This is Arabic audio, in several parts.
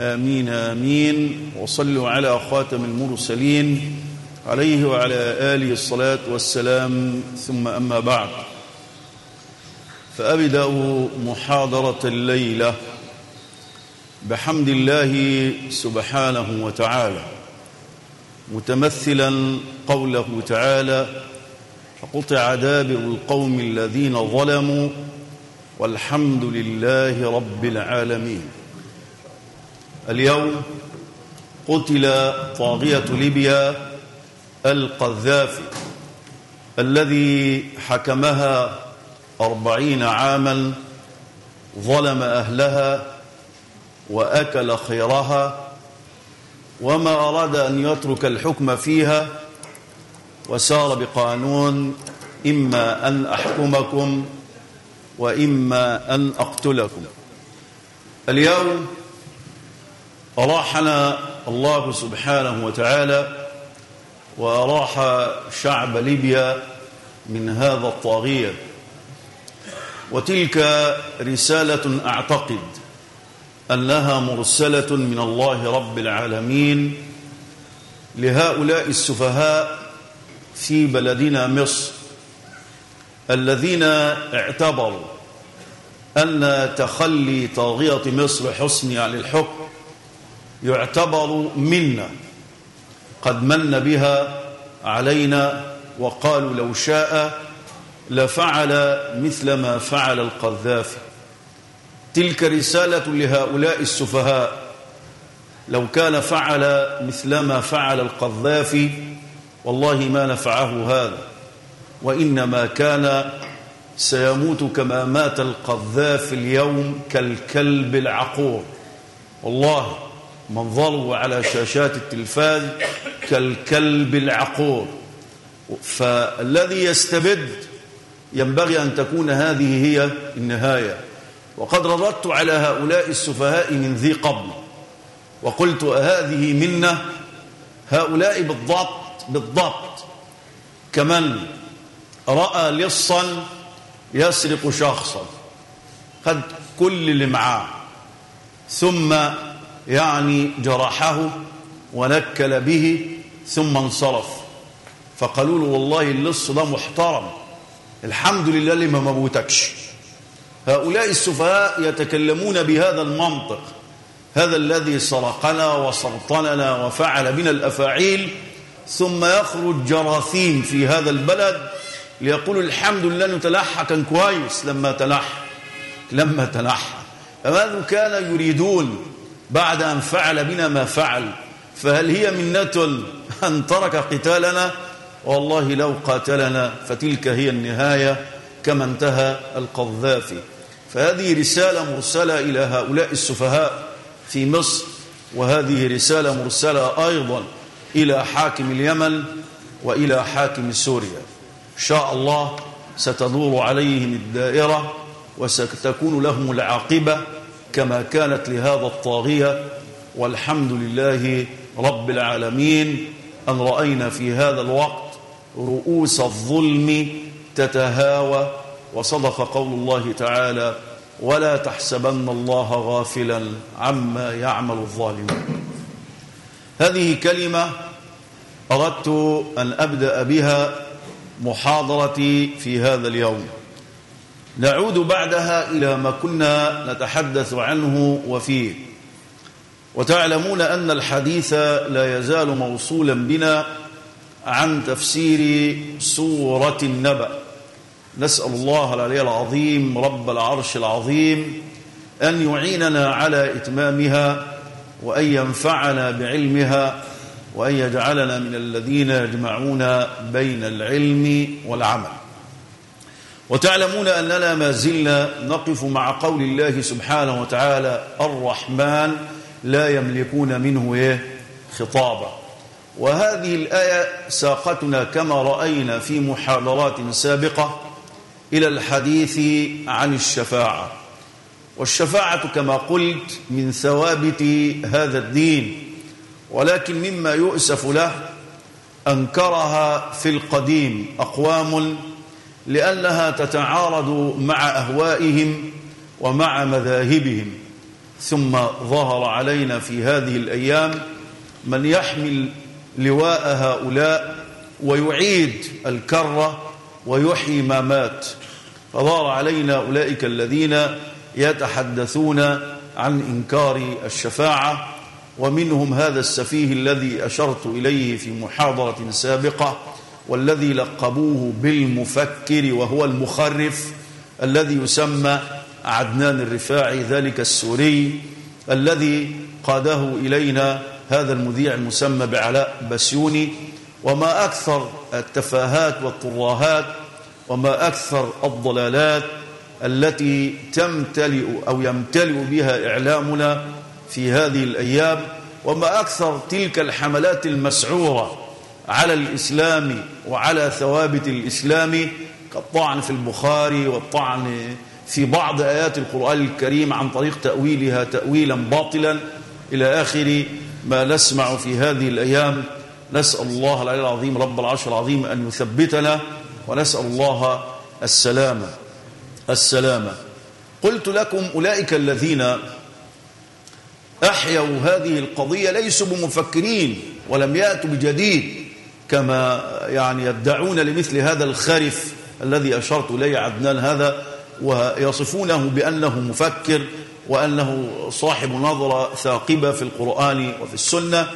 آمين آمين. وصلوا على خاتم المرسلين عليه وعلى آله الصلاة والسلام. ثم أما بعد. فأبدأ محاضرة الليلة بحمد الله سبحانه وتعالى. متمثلا قوله تعالى فقطع دابر القوم الذين ظلموا والحمد لله رب العالمين. اليوم قتل طاغية ليبيا القذافي الذي حكمها أربعين عاما ظلم أهلها وأكل خيرها وما أراد أن يترك الحكم فيها وسار بقانون إما أن أحكمكم وإما أن أقتلكم. اليوم أراحنا الله سبحانه وتعالى وأراح شعب ليبيا من هذا الطاغية. وتلك رسالة أعتقد أنها مرسلة من الله رب العالمين لهؤلاء السفهاء في بلدنا مصر الذين اعتبروا أن تخلي طاغية مصر حسني عن الحكم يعتبر منا. قد من بها علينا وقالوا لو شاء لفعل مثل ما فعل القذافي تلك رسالة لهؤلاء السفهاء. لو كان فعل مثل ما فعل القذافي والله ما نفعه هذا. وإنما كان سيموت كما مات القذافي اليوم كالكلب العقور. والله منظره على شاشات التلفاز كالكلب العقور. فالذي يستبد ينبغي أن تكون هذه هي النهاية. وقد رددت على هؤلاء السفهاء من ذي قبل وقلت هذه منا هؤلاء بالضبط بالضبط. كمن رأى لصا يسرق شخصا خد كل اللي معاه ثم يعني جرحه ونكل به ثم انصرف. فقالوا له والله اللص ده محترم الحمد لله اللي ما موتكش. هؤلاء السفهاء يتكلمون بهذا المنطق هذا الذي سرقنا وسرطننا وفعل بنا الأفاعيل ثم يخرج جراثيم في هذا البلد ليقولوا الحمد لله إنه تلحى. كان كويس لما تلحى لما تلحى. فماذا كان يريدون؟ بعد أن فعل بنا ما فعل. فهل هي منة أن ترك قتالنا؟ والله لو قاتلنا فتلك هي النهاية كما انتهى القذافي فهذه رسالة مرسلة إلى هؤلاء السفهاء في مصر وهذه رسالة مرسلة أيضا إلى حاكم اليمن وإلى حاكم سوريا. إن شاء الله ستدور عليهم الدائرة وستكون لهم العاقبة. كما كانت لهذا الطاغية والحمد لله رب العالمين أن رأينا في هذا الوقت رؤوس الظلم تتهاوى. وصدق قول الله تعالى ولا تحسبن الله غافلا عما يعمل الظالمون. هذه كلمة أردت أن أبدأ بها محاضرتي في هذا اليوم. نعود بعدها إلى ما كنا نتحدث عنه وفيه. وتعلمون أن الحديث لا يزال موصولا بنا عن تفسير سورة النبأ. نسأل الله العلي العظيم رب العرش العظيم أن يعيننا على إتمامها وأن ينفعنا بعلمها وأن يجعلنا من الذين يجمعون بين العلم والعمل. وتعلمون أننا ما زلنا نقف مع قول الله سبحانه وتعالى الرحمن لا يملكون منه إيه؟ خطابا. وهذه الآية ساقتنا كما رأينا في محاضرات سابقة إلى الحديث عن الشفاعة. والشفاعة كما قلت من ثوابت هذا الدين ولكن مما يؤسف له أنكرها في القديم أقوام لأنها تتعارض مع أهوائهم ومع مذاهبهم. ثم ظهر علينا في هذه الأيام من يحمل لواء هؤلاء ويعيد الكرة ويحيي ما مات. فظهر علينا أولئك الذين يتحدثون عن إنكار الشفاعة ومنهم هذا السفيه الذي أشرت إليه في محاضرة سابقة. والذي لقبوه بالمفكر وهو المخرف الذي يسمى عدنان الرفاعي ذلك السوري الذي قاده إلينا هذا المذيع المسمى بعلاء بسيوني وما أكثر التفاهات والطراهات وما أكثر الضلالات التي تمتلئ أو يمتلئ بها إعلامنا في هذه الأيام وما أكثر تلك الحملات المسعورة على الإسلام وعلى ثوابت الإسلام كالطعن في البخاري والطعن في بعض آيات القرآن الكريم عن طريق تأويلها تأويلا باطلا. إلى آخر ما نسمع في هذه الأيام نسأل الله العلي العظيم رب العرش العظيم أن يثبتنا ونسأل الله السلامة السلامة قلت لكم أولئك الذين أحيوا هذه القضية ليسوا بمفكرين ولم يأتوا بجديد. كما يعني يدعون لمثل هذا الخرف الذي أشرت إليه عدنان هذا ويصفونه بأنه مفكر وأنه صاحب نظرة ثاقبة في القرآن وفي السنة.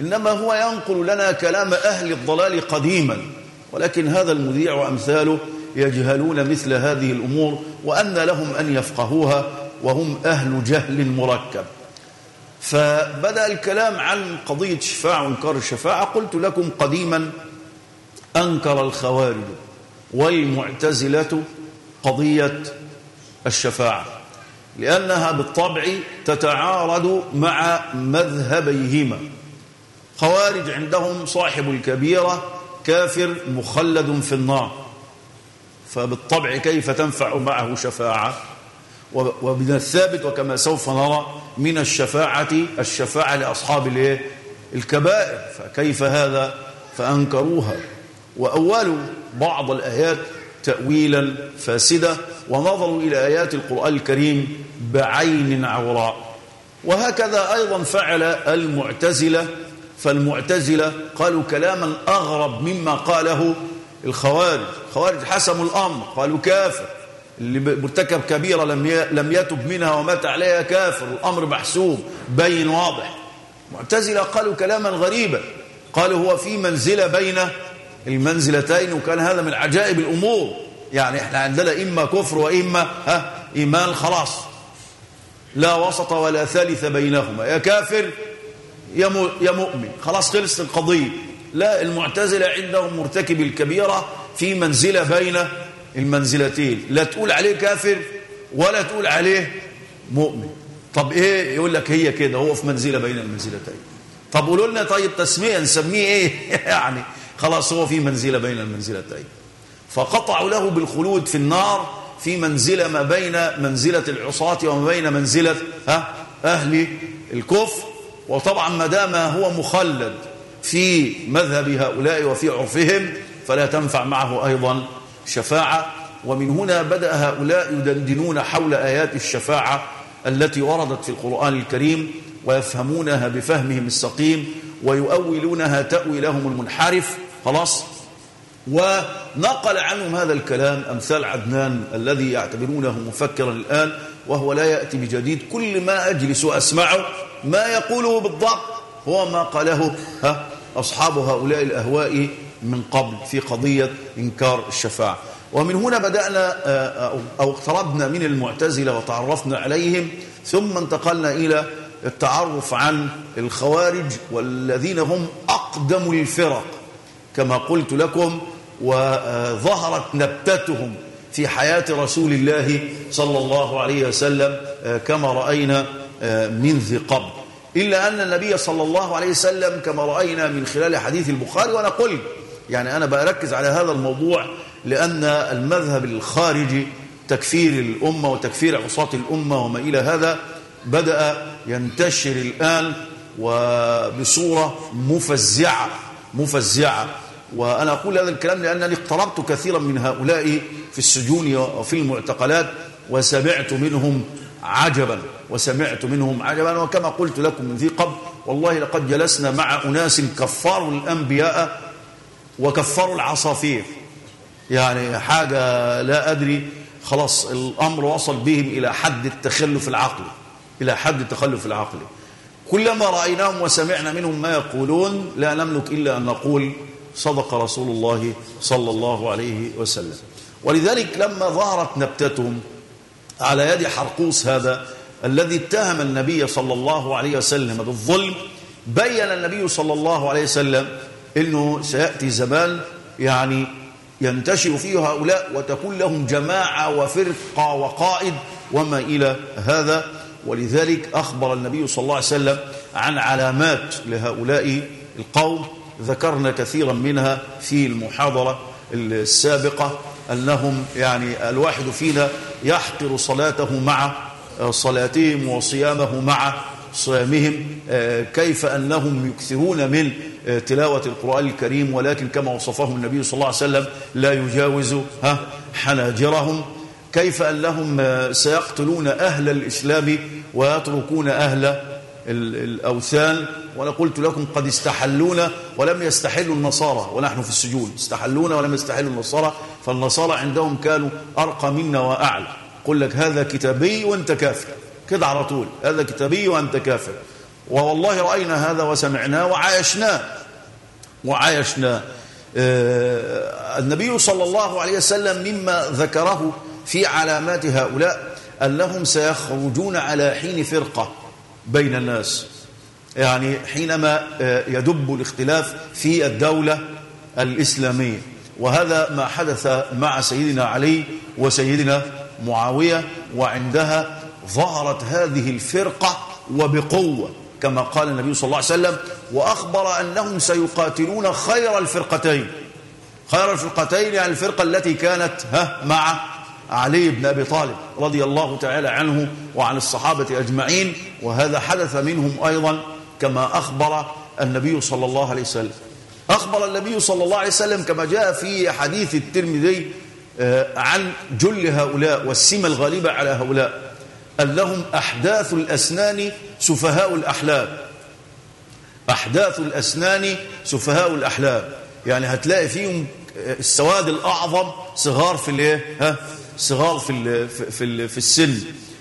إنما هو ينقل لنا كلام أهل الضلال قديما ولكن هذا المذيع وأمثاله يجهلون مثل هذه الأمور وأن لهم أن يفقهوها وهم أهل جهل مركب. فبدأ الكلام عن قضية الشفاعة وإنكار الشفاعة. قلت لكم قديما أنكر الخوارج والمعتزلة قضية الشفاعة لأنها بالطبع تتعارض مع مذهبيهما. خوارج عندهم صاحب الكبيرة كافر مخلد في النار فبالطبع كيف تنفع معه شفاعة؟ ومن الثابت وكما سوف نرى من الشفاعة الشفاعة لأصحاب الإيه؟ الكبائر. فكيف هذا؟ فأنكروها. وأولوا بعض الآيات تأويلا فاسدة ونظروا إلى آيات القرآن الكريم بعين عوراء. وهكذا أيضا فعل المعتزلة فالمعتزلة قالوا كلاما أغرب مما قاله الخوارج. الخوارج حسموا الأمر قالوا كافر. اللي مرتكب كبيرة لم لم يتب منها ومات عليها كافر. الأمر محسوب بين واضح. معتزلة قالوا كلاما غريبا. قالوا هو في منزلة بين المنزلتين وكان هذا من عجائب الأمور. يعني إحنا عندنا إما كفر وإما ها إيمان خلاص. لا وسط ولا ثالث بينهما. يا كافر يا مؤمن. خلاص خلصت القضية. لا المعتزلة عندهم مرتكب الكبيرة في منزلة بين المنزلتين. لا تقول عليه كافر ولا تقول عليه مؤمن. طب إيه؟ يقول لك هي كده هو في منزلة بين المنزلتين. طب قولوا لنا طيب تسمية نسميه إيه؟ يعني خلاص هو في منزلة بين المنزلتين. فقطعوا له بالخلود في النار في منزلة ما بين منزلة العصاة وما بين منزلة ها أهل الكفر. وطبعا ما دام هو مخلد في مذهب هؤلاء وفي عرفهم فلا تنفع معه أيضا شفاعة ومن هنا بدأ هؤلاء يدندنون حول آيات الشفاعة التي وردت في القرآن الكريم ويفهمونها بفهمهم السقيم ويؤولونها تأويلهم المنحرف. خلاص؟ ونقل عنهم هذا الكلام أمثال عدنان الذي يعتبرونه مفكرا الآن وهو لا يأتي بجديد. كل ما أجلس وأسمعه ما يقوله بالضبط هو ما قاله ها أصحاب هؤلاء الأهواء من قبل في قضية إنكار الشفاعة. ومن هنا بدأنا أو اقتربنا من المعتزلة وتعرفنا عليهم ثم انتقلنا إلى التعرف عن الخوارج والذين هم أقدم الفرق. كما قلت لكم وظهرت نبتتهم في حياة رسول الله صلى الله عليه وسلم كما رأينا من ذي قبل. إلا أن النبي صلى الله عليه وسلم كما رأينا من خلال حديث البخاري وأنا قلت يعني أنا بركز على هذا الموضوع لأن المذهب الخارجي تكفير الأمة وتكفير عصاة الأمة وما إلى هذا بدأ ينتشر الآن وبصورة مفزعة مفزعة. وأنا أقول هذا الكلام لأنني اقتربت كثيرا من هؤلاء في السجون وفي المعتقلات وسمعت منهم عجبا وسمعت منهم عجبا. وكما قلت لكم من ذي قبل والله لقد جلسنا مع أناس كفروا الأنبياء وكفروا العصافير. يعني حاجة لا أدري. خلاص الأمر وصل بهم إلى حد التخلف العقلي إلى حد التخلف العقلي. كلما رأيناهم وسمعنا منهم ما يقولون لا نملك إلا أن نقول صدق رسول الله صلى الله عليه وسلم. ولذلك لما ظهرت نبتتهم على يد حرقوس هذا الذي اتهم النبي صلى الله عليه وسلم بالظلم بين النبي صلى الله عليه وسلم إنه سيأتي زمان يعني ينتشر فيه هؤلاء وتكون لهم جماعة وفرقة وقائد وما إلى هذا. ولذلك أخبر النبي صلى الله عليه وسلم عن علامات لهؤلاء القوم. ذكرنا كثيرا منها في المحاضرة السابقة أنهم يعني الواحد فينا يحقر صلاته مع صلاتهم وصيامه مع صيامهم. كيف أنهم يكثرون من تلاوة القرآن الكريم ولكن كما وصفهم النبي صلى الله عليه وسلم لا يجاوز ها حناجرهم. كيف أنهم سيقتلون أهل الإسلام ويتركون أهل الأوثان؟ وأنا قلت لكم قد استحلونا ولم يستحلوا النصارى ونحن في السجون. استحلونا ولم يستحلوا النصارى فالنصارى عندهم كانوا أرقى منا وأعلى. قل لك هذا كتابي وأنت كافر. كده على طول. هذا كتابي وأنت كافر. والله رأينا هذا وسمعناه وعايشناه وعايشناه آه النبي صلى الله عليه وسلم مما ذكره في علامات هؤلاء أنهم سيخرجون على حين فرقة بين الناس. يعني حينما يدب الاختلاف في الدولة الإسلامية. وهذا ما حدث مع سيدنا علي وسيدنا معاوية وعندها ظهرت هذه الفرقة وبقوة. كما قال النبي صلى الله عليه وسلم وأخبر أنهم سيقاتلون خير الفرقتين. خير الفرقتين يعني الفرقة التي كانت ها مع علي بن أبي طالب رضي الله تعالى عنه وعن الصحابة أجمعين وهذا حدث منهم أيضا كما أخبر النبي صلى الله عليه وسلم. أخبر النبي صلى الله عليه وسلم كما جاء في حديث الترمذي عن جل هؤلاء والسمة الغالبة على هؤلاء. أنهم أحداث الأسنان سفهاء الأحلام. أحداث الأسنان سفهاء الأحلام. يعني هتلاقي فيهم السواد الأعظم صغار في الإيه؟ ها؟ صغار في ال في ال في السن.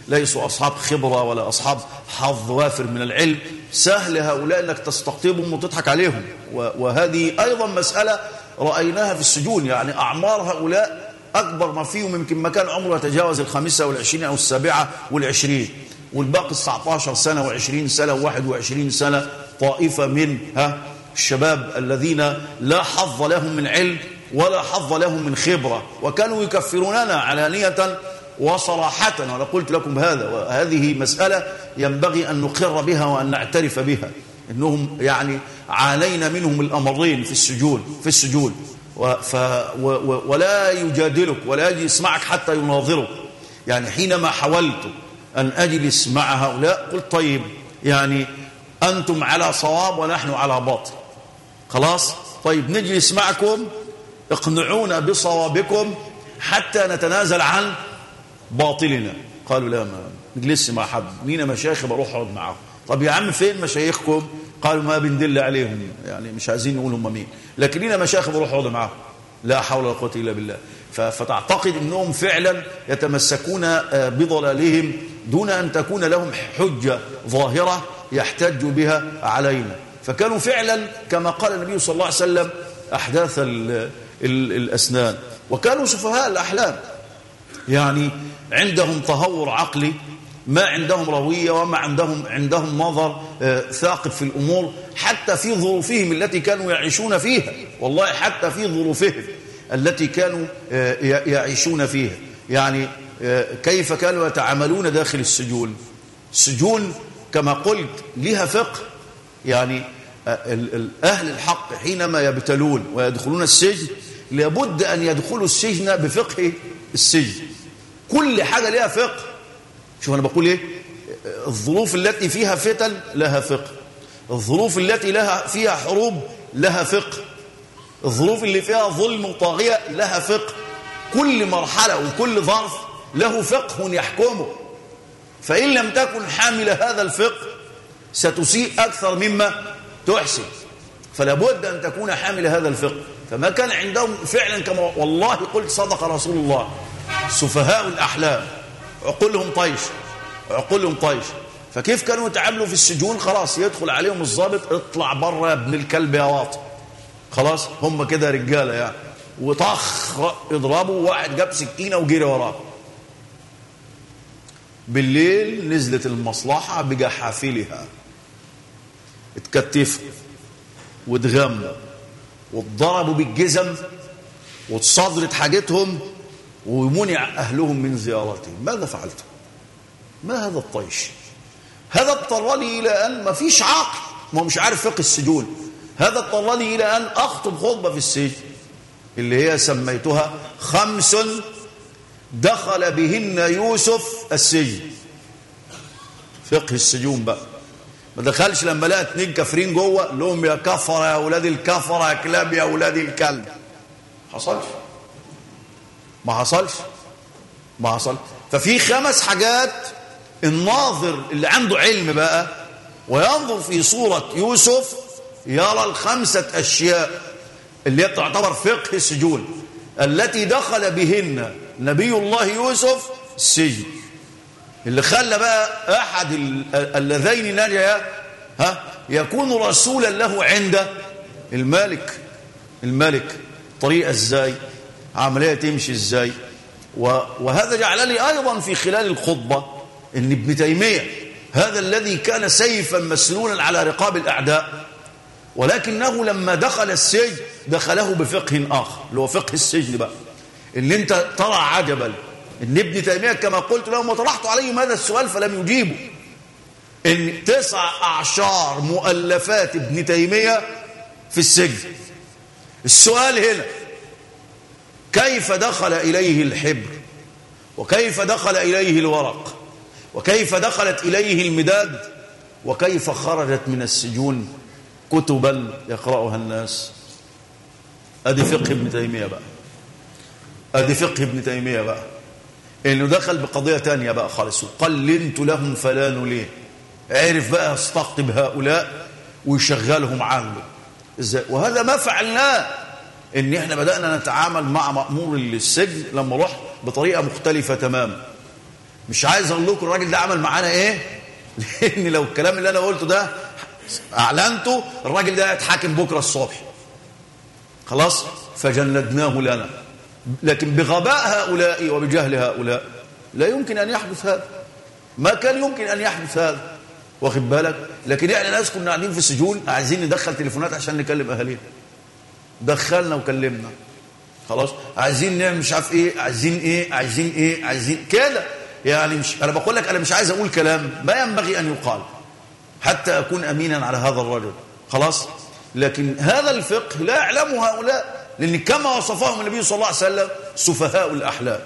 ليسوا أصحاب خبرة ولا أصحاب حظ وافر من العلم. سهل هؤلاء أنك تستقطبهم وتضحك عليهم. وهذه أيضا مسألة رأيناها في السجون. يعني أعمار هؤلاء أكبر ما فيهم يمكن ما كان عمره يتجاوز الخامسة والعشرين أو السابعة والعشرين والباقي 19 سنة وعشرين سنة وواحد وعشرين سنة طائفة من ها الشباب الذين لا حظ لهم من علم ولا حظ لهم من خبرة وكانوا يكفروننا علانية وصراحة. وأنا قلت لكم هذا وهذه مسألة ينبغي أن نقر بها وأن نعترف بها إنهم يعني عانينا منهم الأمرين في السجون في السجون. ف ولا يجادلك ولا يسمعك حتى يناظرك. يعني حينما حاولت أن أجلس مع هؤلاء قلت طيب يعني أنتم على صواب ونحن على باطل. خلاص؟ طيب نجلس معكم اقنعونا بصوابكم حتى نتنازل عن باطلنا. قالوا لا ما نجلس مع حد. مين مشايخ؟ بروح أقعد معاهم طب يا عم فين مشايخكم؟ قالوا ما بندل عليهم. يعني مش عايزين نقول هم مين. لكن لينا مشايخ بروح اقعد معاهم. لا حول ولا قوة إلا بالله. فتعتقد إنهم فعلا يتمسكون بضلالهم دون أن تكون لهم حجة ظاهرة يحتج بها علينا. فكانوا فعلا كما قال النبي صلى الله عليه وسلم أحداث ال ال الأسنان. وكانوا سفهاء الأحلام. يعني عندهم تهور عقلي ما عندهم روية وما عندهم عندهم نظر ثاقب في الأمور حتى في ظروفهم التي كانوا يعيشون فيها. والله حتى في ظروفهم التي كانوا يعيشون فيها. يعني كيف كانوا يتعاملون داخل السجون؟ السجون كما قلت لها فقه. يعني أهل الحق حينما يبتلون ويدخلون السجن لابد أن يدخلوا السجن بفقه السجن. كل حاجة لها فقه. شوف أنا بقول إيه؟ الظروف التي فيها فتن لها فقه. الظروف التي لها فيها حروب لها فقه. الظروف اللي فيها ظلم وطاغية لها فقه. كل مرحلة وكل ظرف له فقه يحكمه. فإن لم تكن حامل هذا الفقه ستسيء أكثر مما تحسن. فلا بد أن تكون حامل هذا الفقه. فما كان عندهم فعلا كما والله قلت صدق رسول الله. سفهاء الأحلام. عقولهم طيش عقولهم طيش فكيف كانوا يتعاملوا في السجون؟ خلاص يدخل عليهم الضابط اطلع بره يا ابن الكلب يا واطي. خلاص هم كده رجالة يعني. وطخ اضربوا واحد جاب سكينة وجري وراه. بالليل نزلت المصلحة بجحافلها. اتكتفوا واتغموا واتضربوا بالجزم واتصدرت حاجتهم ومنع أهلهم من زيارتهم. ماذا فعلت؟ ما هذا الطيش؟ هذا اضطرني إلى أن ما فيش عقل ما مش عارف فقه السجون. هذا اضطرني إلى أن أخطب خطبة في السجن اللي هي سميتها خمس دخل بهن يوسف السجن. فقه السجون بقى. ما دخلش لما لقى اتنين كافرين جوه لهم يا كفر يا أولاد الكفر يا كلاب يا أولاد الكلب. حصلش؟ ما حصلش. ما حصل. ففي خمس حاجات الناظر اللي عنده علم بقى وينظر في صورة يوسف يرى الخمسة أشياء اللي تعتبر فقه السجون التي دخل بهن نبي الله يوسف السجن. اللي خلى بقى أحد اللذين نجيا ها يكون رسولا له عند الملك. الملك طريقة إزاي؟ عملية تمشي إزاي؟ وهذا جعلني أيضا في خلال الخطبة إن ابن تيمية هذا الذي كان سيفا مسلولا على رقاب الأعداء ولكنه لما دخل السجن دخله بفقه آخر اللي هو فقه السجن بقى. إن أنت ترى عجبا إن ابن تيمية كما قلت له وطرحت عليهم هذا السؤال فلم يجيبوا. إن تسع أعشار مؤلفات ابن تيمية في السجن. السؤال هنا كيف دخل إليه الحبر؟ وكيف دخل إليه الورق؟ وكيف دخلت إليه المداد؟ وكيف خرجت من السجون كتبا يقرأها الناس؟ أدي فقه ابن تيمية بقى. أدي فقه ابن تيمية بقى. إنه دخل بقضية تانية بقى خالص. وقلنت لهم فلا نليه عرف بقى يستقطب هؤلاء ويشغلهم عنه. إزاي؟ وهذا ما فعلناه. إن إحنا بدأنا نتعامل مع مأمور السجن لما رحت بطريقة مختلفة تماما مش عايز أقول لكم الراجل ده عمل معانا إيه؟ لأن لو الكلام اللي أنا قلته ده أعلنته الراجل ده هيتحاكم بكرة الصبح. خلاص؟ فجندناه لنا. لكن بغباء هؤلاء وبجهل هؤلاء لا يمكن أن يحدث هذا. ما كان يمكن أن يحدث هذا. واخد بالك؟ لكن إحنا ناس كنا قاعدين في السجون عايزين ندخل تليفونات عشان نكلم أهالينا. دخلنا وكلمنا. خلاص؟ عايزين نعمل مش عارف إيه عايزين إيه عايزين إيه عايزين كده. يعني مش أنا بقول لك أنا مش عايز أقول كلام ما ينبغي أن يقال حتى أكون أمينا على هذا الرجل. خلاص؟ لكن هذا الفقه لا يعلمه هؤلاء لأن كما وصفهم النبي صلى الله عليه وسلم سفهاء الأحلام.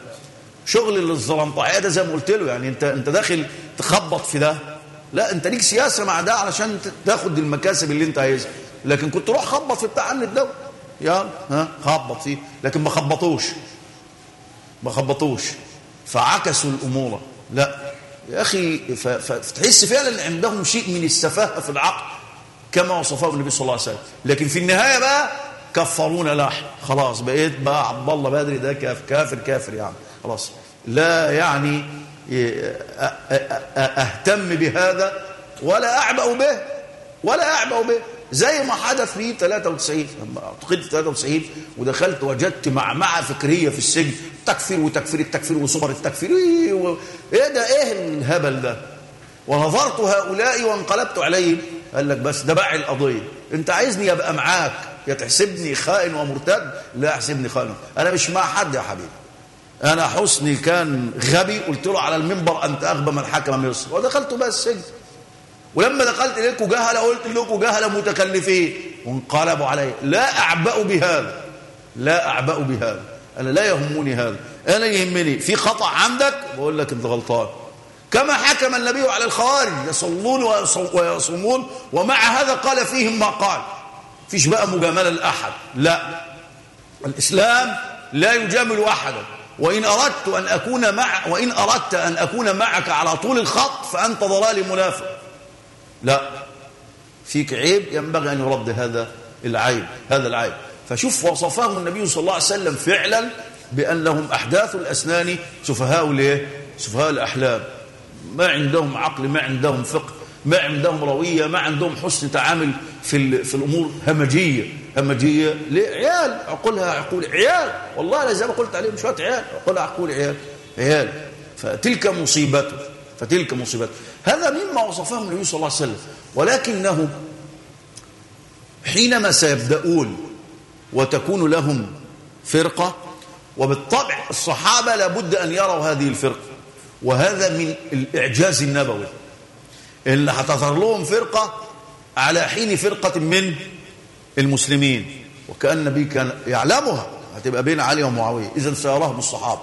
شغل الزلمطعيه ده زي ما قلت له يعني انت أنت داخل تخبط في ده. لا أنت ليك سياسة مع ده علشان تاخد المكاسب اللي أنت عايزها. لكن كنت روح خبط في التعني الدولي يلا ها خبط فيه لكن ما خبطوش. ما خبطوش. فعكسوا الأمور. لا. يا أخي فتحس فعلا عندهم شيء من السفاهة في العقل كما وصفه النبي صلى الله عليه وسلم. لكن في النهاية بقى كفرونا لاح خلاص بقيت بقى عبد الله بدري ده كافر كافر كافر يعني. خلاص. لا يعني أهتم بهذا ولا أعبأ به. ولا اعبأ به. زي ما حدث في 93 لما اعتقدت 93 ودخلت وجدت معمعة فكرية في السجن. تكفير وتكفير التكفير وصبر التكفير إيه ده؟ إيه الهبل ده؟ ونظرت هؤلاء وانقلبت عليهم. قال لك بس ده باعي القضية. أنت عايزني أبقى معاك؟ يا تحسبني خائن ومرتد؟ لا أحسبني خائن. أنا مش مع حد يا حبيبي. أنا حسني كان غبي. قلت له على المنبر أنت أغبى من حكم مصر. ودخلت بقى السجن. ولما دخلت إليكم جهلة قلت لكم جهلة متكلفين. وانقلبوا علي. لا أعبأ بهذا. لا أعبأ بهذا. أنا لا يهمني هذا. أنا يهمني. في خطأ عندك؟ بقول لك أنت غلطان. كما حكم النبي على الخوارج يصلون ويصومون ومع هذا قال فيهم ما قال. فيش بقى مجاملة لأحد. لا. الإسلام لا يجامل أحدا. وإن أردت أن أكون مع وإن أردت أن أكون معك على طول الخط فأنت ضلال منافق. لا. فيك عيب ينبغي أن يرد هذا العيب هذا العيب. فشوف وصفهم النبي صلى الله عليه وسلم فعلا بأنهم أحداث الأسنان سفهاء ليه؟ سفهاء الأحلام. ما عندهم عقل ما عندهم فقه ما عندهم روية ما عندهم حسن تعامل في في الأمور همجية. همجية ليه عيال عقولها عقول عيال. والله زي ما قلت عليهم شوية عيال. عقولها عقول عيال. عيال. فتلك مصيبته. فتلك مصيبته. هذا مما وصفه النبي صلى الله عليه وسلم. ولكنه حينما سيبدأون وتكون لهم فرقة وبالطبع الصحابة لابد أن يروا هذه الفرقة. وهذا من الإعجاز النبوي. اللي هتظهر لهم فرقة على حين فرقة من المسلمين. وكأن النبي كان يعلمها. هتبقى بين علي ومعاوية. إذا سيراهم الصحابة.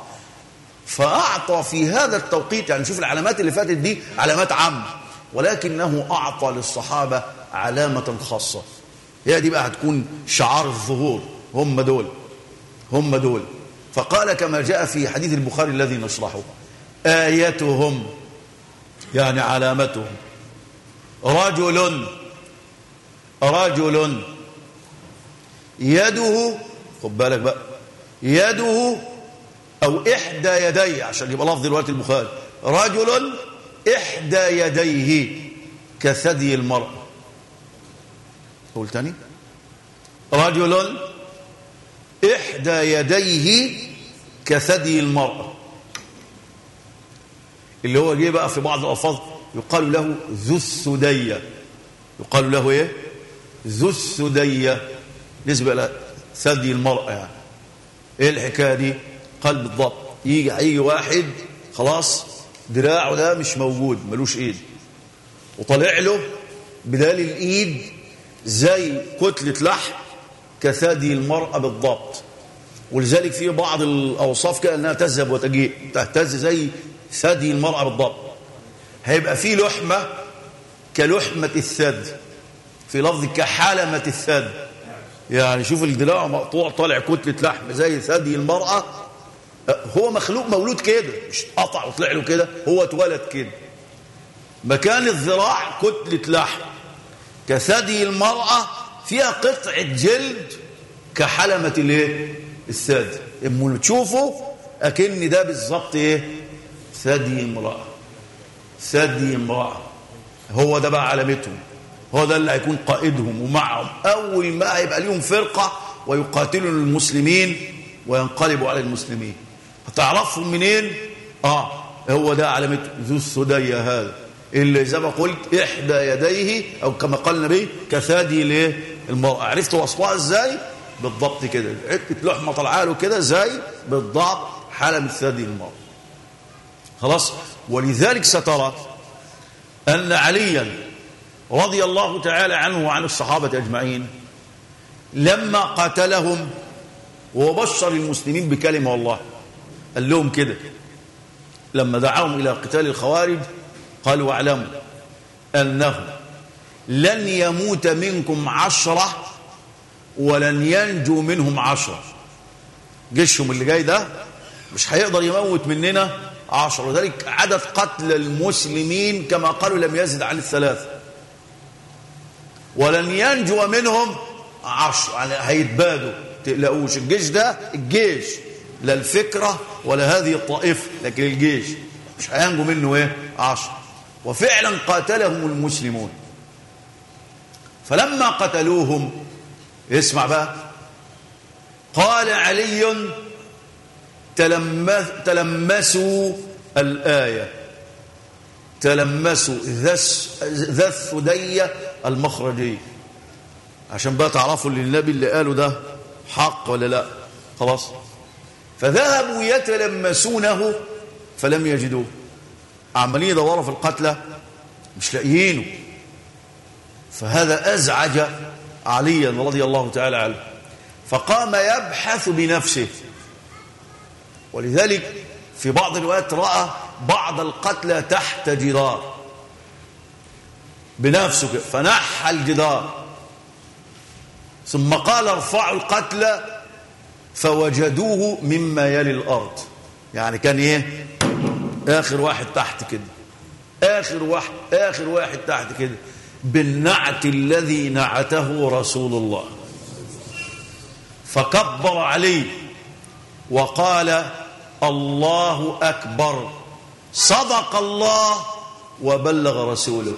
فأعطى في هذا التوقيت يعني شوف العلامات اللي فاتت دي علامات عامة. ولكنه أعطى للصحابة علامة خاصة. هي دي بقى هتكون شعار الظهور. هم دول. هم دول. فقال كما جاء في حديث البخاري الذي نشرحه. آيتهم يعني علامتهم. رجل رجل يده خد بالك بقى. يده أو إحدى يديه عشان يبقى لفظ الوقت البخاري. رجل إحدى يديه كثدي المرأة قول تاني. رجل إحدى يديه كثدي المرأة اللي هو جه بقى في بعض الألفاظ يقال له ذو السدية يقال له إيه؟ ذو السدية نسبة إلى ثدي المرأة يعني. إيه الحكاية دي؟ قال بالضبط يجي أي واحد خلاص دراعه ده مش موجود ملوش إيد. وطلع له بدال الإيد زي كتلة لحم كثدي المرأة بالضبط. ولذلك في بعض الأوصاف كده أنها تذهب وتجيء تهتز زي ثدي المرأة بالضبط. هيبقى في لحمة كلحمة الثدي في لفظ كحلمة الثدي يعني شوف الدراع مقطوع طالع كتلة لحم زي ثدي المرأة هو مخلوق مولود كده مش قطع وطلع له كده هو اتولد كده. مكان الذراع كتلة لحم كثدي المرأة فيها قطعة جلد كحلمة الايه؟ الثدي. اما تشوفه أكن ده بالظبط إيه؟ ثدي امرأة. ثدي امرأة. هو ده بقى علامتهم. هو ده اللي هيكون قائدهم ومعهم. أول ما هيبقى ليهم فرقة ويقاتلوا المسلمين وينقلبوا على المسلمين. هتعرفهم منين؟ آه هو ده علامته ذو السدية هذا. اللي زي ما قلت إحدى يديه أو كما قال النبي كثادي ليه؟ المرأة. عرفت وصفها إزاي؟ بالضبط كده. حتة لحمة طالعة له كده زي بالضبط حلم ثدي المرأة. خلاص؟ ولذلك سترى أن عليا رضي الله تعالى عنه وعن الصحابة أجمعين لما قاتلهم وبشر المسلمين بكلمة والله. قال لهم كده. لما دعاهم إلى قتال الخوارج قالوا واعلموا أنه لن يموت منكم عشرة ولن ينجو منهم عشرة. جيشهم اللي جاي ده مش هيقدر يموت مننا عشرة. وذلك عدد قتل المسلمين كما قالوا لم يزد عن الثلاثة ولن ينجو منهم عشر يعني هيتبادوا. تقلقوش. الجيش ده الجيش. لا الفكرة ولا هذه الطائفة لكن الجيش مش هينجو منه إيه؟ عشر وفعلا قاتلهم المسلمون. فلما قتلوهم اسمع بقى قال علي تلمس تلمسوا الآية. تلمسوا ذا الثدية المخرجية. عشان بقى تعرفوا اللي النبي اللي قاله ده حق ولا لأ. خلاص. فذهبوا يتلمسونه فلم يجدوه. عمالين يدوروا في القتلى مش لاقيينه. فهذا أزعج عليا رضي الله تعالى عنه. فقام يبحث بنفسه. ولذلك في بعض الوقت رأى بعض القتلى تحت جدار. بنفسه فنحى الجدار. ثم قال ارفعوا القتلى فوجدوه مما يلي الأرض. يعني كان إيه؟ آخر واحد تحت كده. آخر واحد آخر واحد تحت كده. بالنعت الذي نعته رسول الله. فكبر عليه وقال الله أكبر. صدق الله وبلغ رسوله.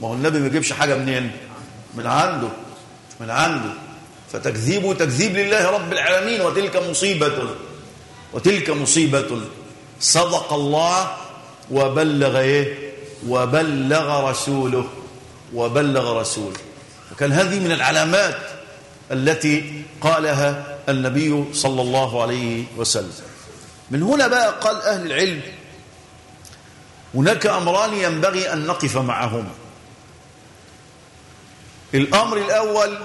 ما هو النبي ما يجيبش حاجة منين؟ من عنده من عنده. فتكذيبه تكذيب لله رب العالمين وتلك مصيبة وتلك مصيبة. صدق الله وبلغ إيه؟ وبلغ رسوله وبلغ رسوله. وكان هذه من العلامات التي قالها النبي صلى الله عليه وسلم. من هنا بقى قال أهل العلم هناك أمران ينبغي أن نقف معهما. الأمر الأول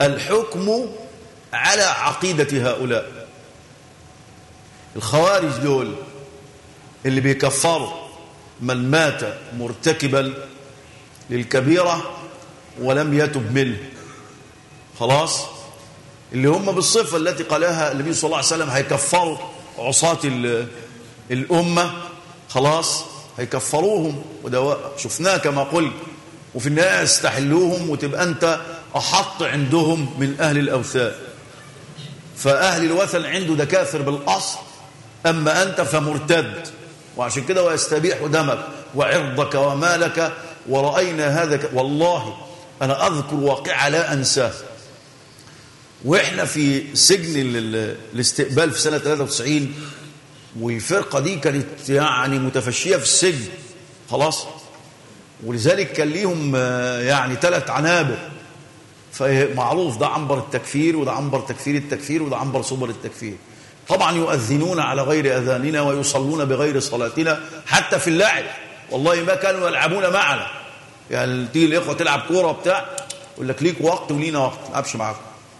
الحكم على عقيدة هؤلاء. الخوارج دول اللي بيكفروا من مات مرتكبا للكبيرة ولم يتب منه. خلاص؟ اللي هم بالصفة التي قالها النبي صلى الله عليه وسلم هيكفروا عصاة الأمة. خلاص؟ هيكفروهم. وده شفناه كما قلت. وفي النهاية يستحلوهم وتبقى أنت أحط عندهم من أهل الأوثان. فأهل الوثن عنده ده كافر بالأصل. أما أنت فمرتد. وعشان كده ويستبيح دمك. وعرضك ومالك. ورأينا هذا ك... والله أنا أذكر واقعة لا أنساه. وإحنا في سجن الاستقبال في سنة 93 والفرقة دي كانت يعني متفشية في السجن. خلاص. ولذلك كان ليهم يعني ثلاث عنابر. فمعروف ده عنبر التكفير وده عنبر تكفير التكفير وده عنبر صبر التكفير. طبعا يؤذنون على غير أذاننا ويصلون بغير صلاتنا حتى في اللعب. والله ما كانوا يلعبون معنا. يعني تيجي الإخوة تلعب كورة بتاع يقول لك ليك وقت ولينا وقت. أبش معاك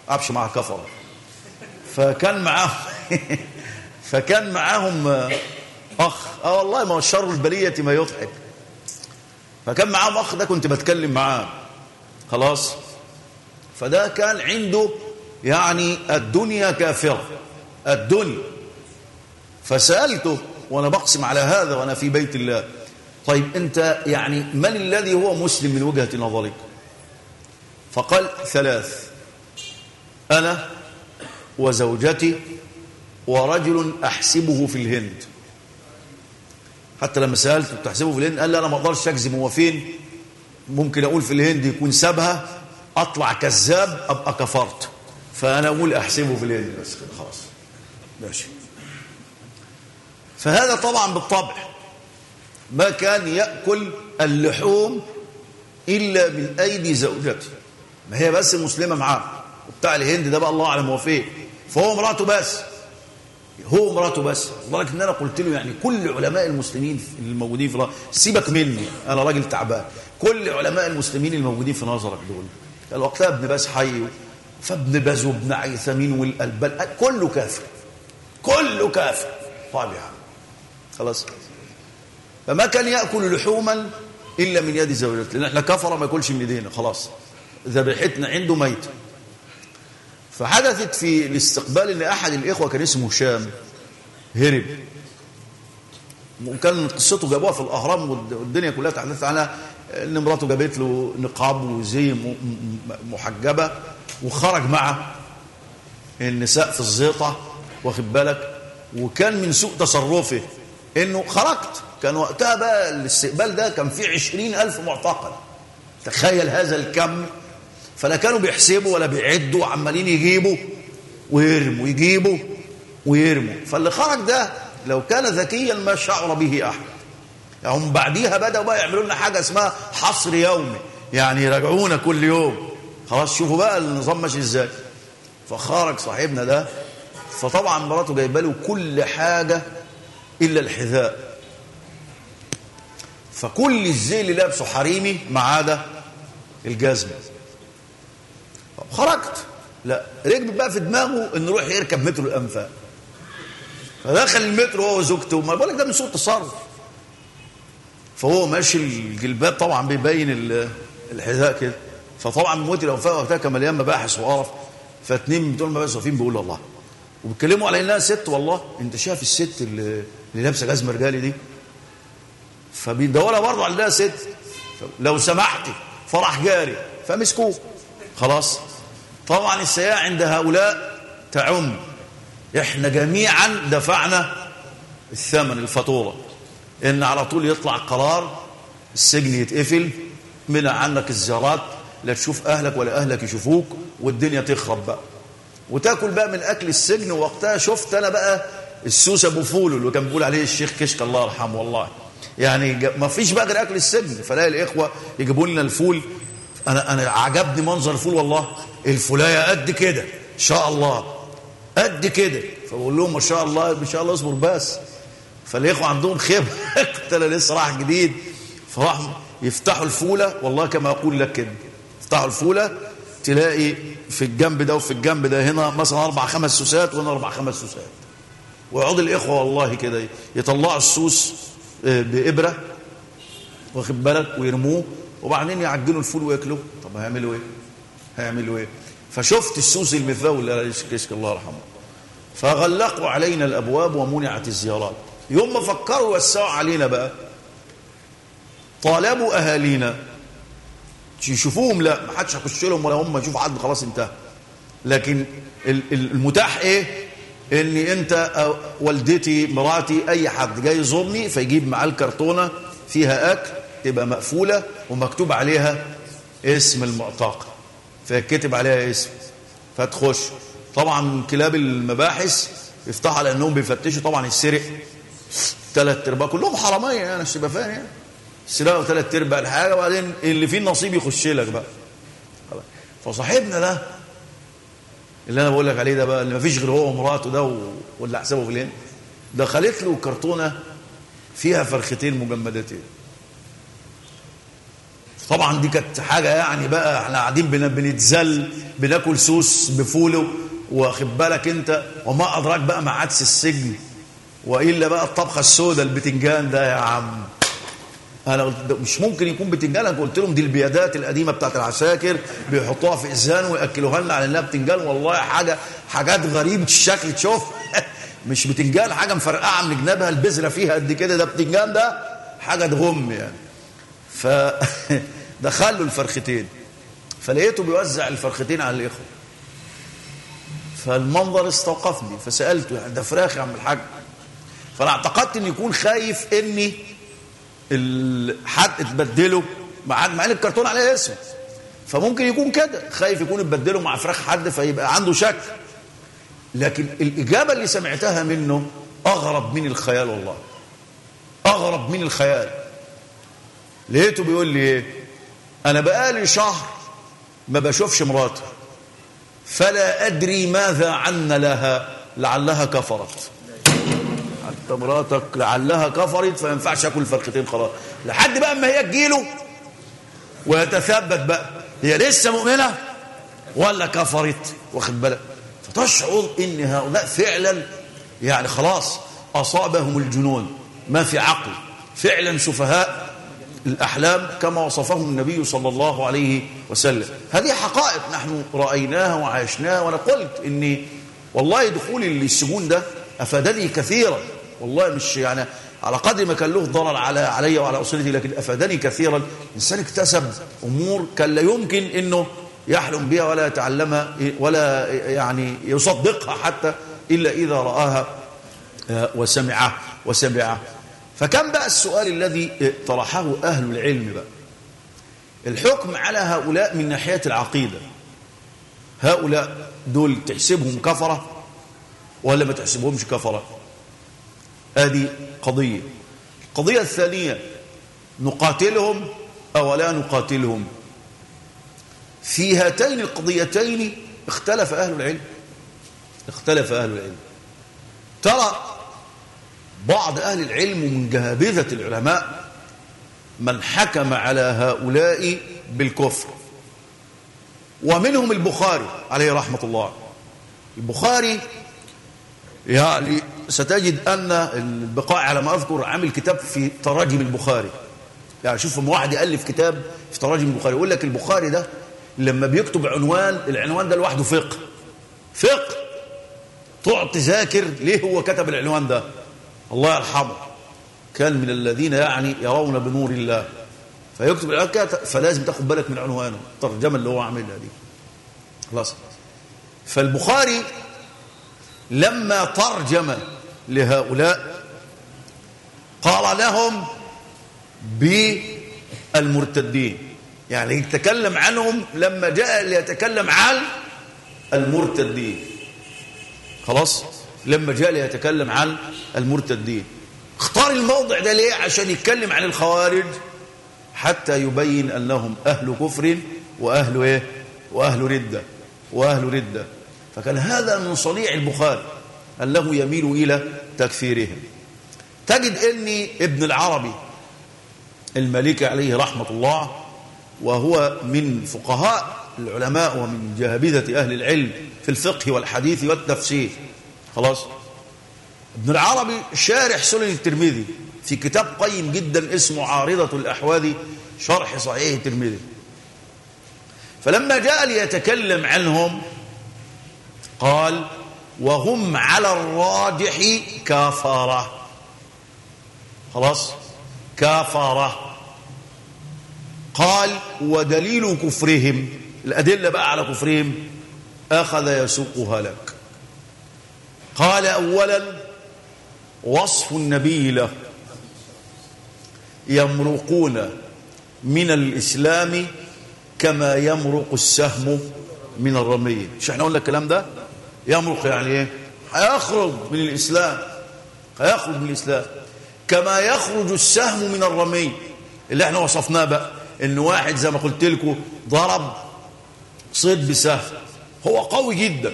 أبش مع كفرة. فكان معاهم فكان معاهم أخ. آه والله ما هو الشر البلية ما يضحك. فكان معاهم أخ ده كنت بتكلم معاه. خلاص؟ فده كان عنده يعني الدنيا كافرة الدنيا. فسألته وأنا بقسم على هذا وأنا في بيت الله. طيب أنت يعني من الذي هو مسلم من وجهة نظرك؟ فقال ثلاث. أنا وزوجتي ورجل أحسبه في الهند. حتى لما سألته تحسبه في الهند؟ قال لي أنا ما أقدرش أجزم هو فين. ممكن أقول في الهند يكون سابها. أطلع كذاب أبقى كفرت. فأنا أقول أحسبه في الهند بس خلاص. ماشي. فهذا طبعا بالطبع. ما كان يأكل اللحوم إلا من أيدي زوجته. ما هي بس مسلمة معاه. وبتاع الهند ده بقى الله أعلم هو فين. فهو مراته بس. هو مراته بس. لدرجة إن أنا قلت له يعني كل علماء المسلمين الموجودين في سيبك مني أنا راجل تعبان. كل علماء المسلمين الموجودين في نظرك دول قال وقتها ابن باز حي فابن باز وابن عيثمين والألبان كله كافر كله كافر. طيب يا عم خلاص. فما كان يأكل لحوما إلا من يد زوجته لأن إحنا كفر ما يأكلش من ايدينا خلاص. ذبيحتنا عنده ميت. فحدثت في الاستقبال إن أحد الإخوة كان اسمه هشام هرب. وكان قصته جابوها في الأهرام والدنيا كلها تحدثت عنها. إن مراته جابت له نقاب وزي محجبة وخرج مع النساء في الزيطة واخد بالك؟ وكان من سوء تصرفه إنه خرجت. كان وقتها بقى الاستقبال ده كان فيه عشرين ألف معتقل. تخيل هذا الكم. فلا كانوا بيحسبوا ولا بيعدوا عمالين يجيبوا ويرموا يجيبوا ويرموا. فاللي خرج ده لو كان ذكيا ما شعر به أحد. هم بعديها بدأوا بقى يعملوا لنا حاجة اسمها حصر يومي. يعني يراجعونا كل يوم. خلاص شوفوا بقى النظام ماشي إزاي. فخرج صاحبنا ده فطبعا مراته جايبة له كل حاجة إلا الحذاء. فكل الزي اللي لابسه حريمي ما عدا الجزمة خرجت. لا ركب بقى في دماغه إنه يروح يركب مترو الأنفاق. فدخل المترو هو وزوجته. ما بقول لك ده من سوء التصرف. فهو ماشي الجلباب طبعا بيبين الحذاء كده. فطبعا موت الأنفاق وقتها كان مليان مباحث وقرف. فاتنين بتوع المباحث واقفين بيقولوا الله. وبيتكلموا على إنها ست والله. أنت شايف الست اللي, لابسة جزمة رجالي دي؟ فبيدورها برضه على إنها ست. لو سمحتي فرح جاري. فمسكوه. خلاص. طبعا السيئة عند هؤلاء تعم. إحنا جميعا دفعنا الثمن الفاتورة. إن على طول يطلع قرار السجن يتقفل منع عنك الزيارات لا تشوف أهلك ولا أهلك يشوفوك والدنيا تخرب بقى. وتاكل بقى من أكل السجن وقتها شفت أنا بقى السوس أبو فول اللي كان بيقول عليه الشيخ كشك الله يرحمه والله. يعني ما فيش بقى غير أكل السجن. فلاقي الإخوة يجيبوا لنا الفول. أنا أنا عجبني منظر الفول والله. الفولايه قد كده إن شاء الله. قد كده. فبقول لهم ما شاء الله ما شاء الله اصبر بس. فالإخوة عندهم خبرة. كنت أنا لسه راح جديد. فراح يفتحوا الفولة. والله كما أقول لك كده. يفتحوا الفولة تلاقي في الجنب ده وفي الجنب ده هنا مثلا أربع خمس سوسات وهنا أربع خمس سوسات. ويقعد الإخوة والله كده يطلعوا السوس بإبرة واخد بالك؟ ويرموه. وبعدين يعجنوا الفول وياكلوه. طب هيعملوا إيه؟ هيعملوا إيه؟ فشفت السوس المثاول الله يرحمه. فغلقوا علينا الأبواب ومنعت الزيارات. يوم ما فكروا يوسعوا علينا بقى طالبوا أهالينا. يشوفوهم لا ما حدش هيخش لهم ولا هم يشوفوا حد خلاص انتهى. لكن المتاح إيه؟ ان أنت والدتي مراتي أي حد جاي يزورني فيجيب معاه الكرتونة فيها أكل تبقى مقفولة ومكتوب عليها اسم المعتقل فيكتب عليها اسم. فتخش. طبعا كلاب المباحث يفتحوا على انهم بيفتشوا طبعا السرق. ثلاث أرباع كلهم حرامية يعني عشان فاهم يعني. سرقوا ثلاث أرباع الحاجة وبعدين اللي فيه النصيب يخش لك بقى. فصاحبنا ده اللي أنا بقول لك عليه ده بقى اللي ما فيش غير هو ومراته ده واللي حسابه الهند دخلت له كرتونة فيها فرختين مجمدتين. طبعا دي كانت حاجة يعني بقى إحنا قاعدين بنتزل بناكل سوس بفوله واخد بالك أنت؟ وما أدراك بقى مع عدس السجن. وإلا بقى الطبخة السوداء البتنجان ده يا عم. أنا قلت مش ممكن يكون بتنجان أنا قلت لهم دي البيادات القديمة بتاعت العساكر بيحطوها في إزان ويأكلوها لنا على إنها بتنجان. والله حاجة حاجات غريبة الشكل تشوف. مش بتنجان حاجة مفرقعة من جنابها البذرة فيها قد كده ده بتنجان ده حاجة تغم يعني. فدخل له الفرختين. فلقيته بيوزع الفرختين على الإخوة. فالمنظر استوقفني فسألته يعني ده فراخ يا عم الحاج. فانا اعتقدت ان يكون خايف اني حد اتبدله مع مع ان الكرتون عليه اسم. فممكن يكون كده. خايف يكون اتبدله مع فراخ حد فيبقى عنده شك لكن الإجابة اللي سمعتها منه أغرب من الخيال والله. أغرب من الخيال. لقيته بيقول لي إيه؟ أنا بقالي شهر ما بشوفش مراتي. فلا أدري ماذا عنا لها لعلها كفرت. مراتك لعلها كفرت فما ينفعش أكل فرختين خلاص. لحد بقى اما هي تجيله ويتثبت بقى هي لسه مؤمنة ولا كفرت؟ واخد بالك؟ فتشعر إن هؤلاء فعلا يعني خلاص أصابهم الجنون. ما في عقل. فعلا سفهاء الأحلام كما وصفهم النبي صلى الله عليه وسلم. هذه حقائق نحن رأيناها وعايشناها وأنا قلت إني والله دخولي للسجون ده أفادني كثيرا. والله مش يعني على قدر ما كان له ضرر على علي وعلى أسرتي لكن أفادني كثيرا. الإنسان اكتسب أمور كان لا يمكن إنه يحلم بها ولا يتعلمها ولا يعني يصدقها حتى إلا إذا رآها وسمعه وسمعه. فكم بقى السؤال الذي طرحه أهل العلم بقى؟ الحكم على هؤلاء من ناحية العقيدة. هؤلاء دول تحسبهم كفرة ولا ما تحسبهمش كفرة؟ هذه قضية. القضية الثانية نقاتلهم أو لا نقاتلهم؟ في هاتين القضيتين اختلف أهل العلم. اختلف أهل العلم. ترى بعض أهل العلم من جهابذة العلماء من حكم على هؤلاء بالكفر. ومنهم البخاري عليه رحمة الله. البخاري يعني ستجد أن البقاء على ما أذكر عامل كتاب في تراجم البخاري. يعني شوف واحد يألف كتاب في تراجم البخاري يقول لك البخاري ده لما بيكتب عنوان العنوان ده لوحده فقه. فقه! تقعد تذاكر ليه هو كتب العنوان ده؟ الله يرحمه. كان من الذين يعني يرون بنور الله. فيكتب العنوان فلازم تاخد بالك من عنوانه الترجمة اللي هو عاملها دي. خلاص. فالبخاري لما ترجم لهؤلاء قال لهم بالمرتدين. يعني يتكلم عنهم لما جاء ليتكلم عن المرتدين. خلاص؟ لما جاء ليتكلم عن المرتدين. اختار الموضع ده ليه؟ عشان يتكلم عن الخوارج حتى يبين أنهم أهل كفر وأهل إيه؟ وأهل ردة. وأهل ردة. فكان هذا من صنيع البخاري أنه يميل إلى تكفيرهم. تجد أن ابن العربي المالكي عليه رحمة الله وهو من فقهاء العلماء ومن جهابذة أهل العلم في الفقه والحديث والتفسير. خلاص؟ ابن العربي شارح سنن الترمذي في كتاب قيم جدا اسمه عارضة الأحواذي شرح صحيح الترمذي. فلما جاء ليتكلم عنهم قال وهم على الراجح كافرة خلاص؟ كافرة قال ودليل كفرهم. الأدلة بقى على كفرهم. أخذ يسوقها لك. قال أولا وصف النبي له. يمرقون من الإسلام كما يمرق السهم من الرمية. مش إحنا قلنا الكلام ده؟ يمرق يعني إيه؟ هيخرج من الإسلام هيخرج من الإسلام. كما يخرج السهم من الرمي. اللي إحنا وصفناه بقى إن واحد زي ما قلت لكم ضرب صيد بسهم. هو قوي جدا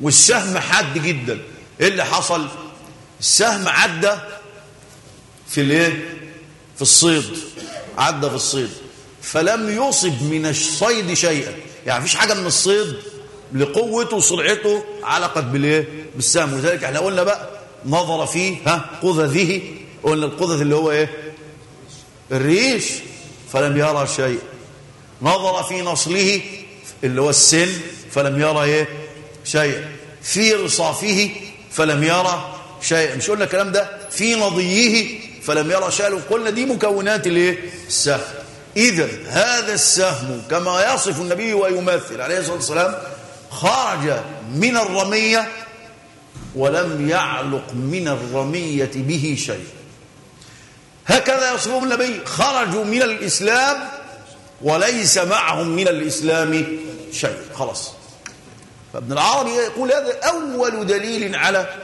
والسهم حاد جدا. إيه اللي حصل؟ السهم عدى في الإيه؟ في الصيد. عدى في الصيد. فلم يصب من الصيد شيئا. يعني مفيش حاجة من الصيد لقوته وسرعته علقت بالإيه؟ بالسهم. وذلك إحنا قلنا بقى نظر فيه ها قذذه قلنا القذذ اللي هو إيه؟ الريش. فلم يرى شيء. نظر في نصله اللي هو السن فلم يرى إيه؟ شيء. في رصافه فلم يرى شيء. مش قلنا الكلام ده. في نضيه فلم يرى شيء. وقلنا دي مكونات الإيه؟ السهم. اذا هذا السهم كما يصف النبي ويمثل عليه الصلاة والسلام خرج من الرمية ولم يعلق من الرمية به شيء. هكذا يصفهم النبي خرجوا من الإسلام وليس معهم من الإسلام شيء. خلاص. فابن العربي يقول هذا أول دليل على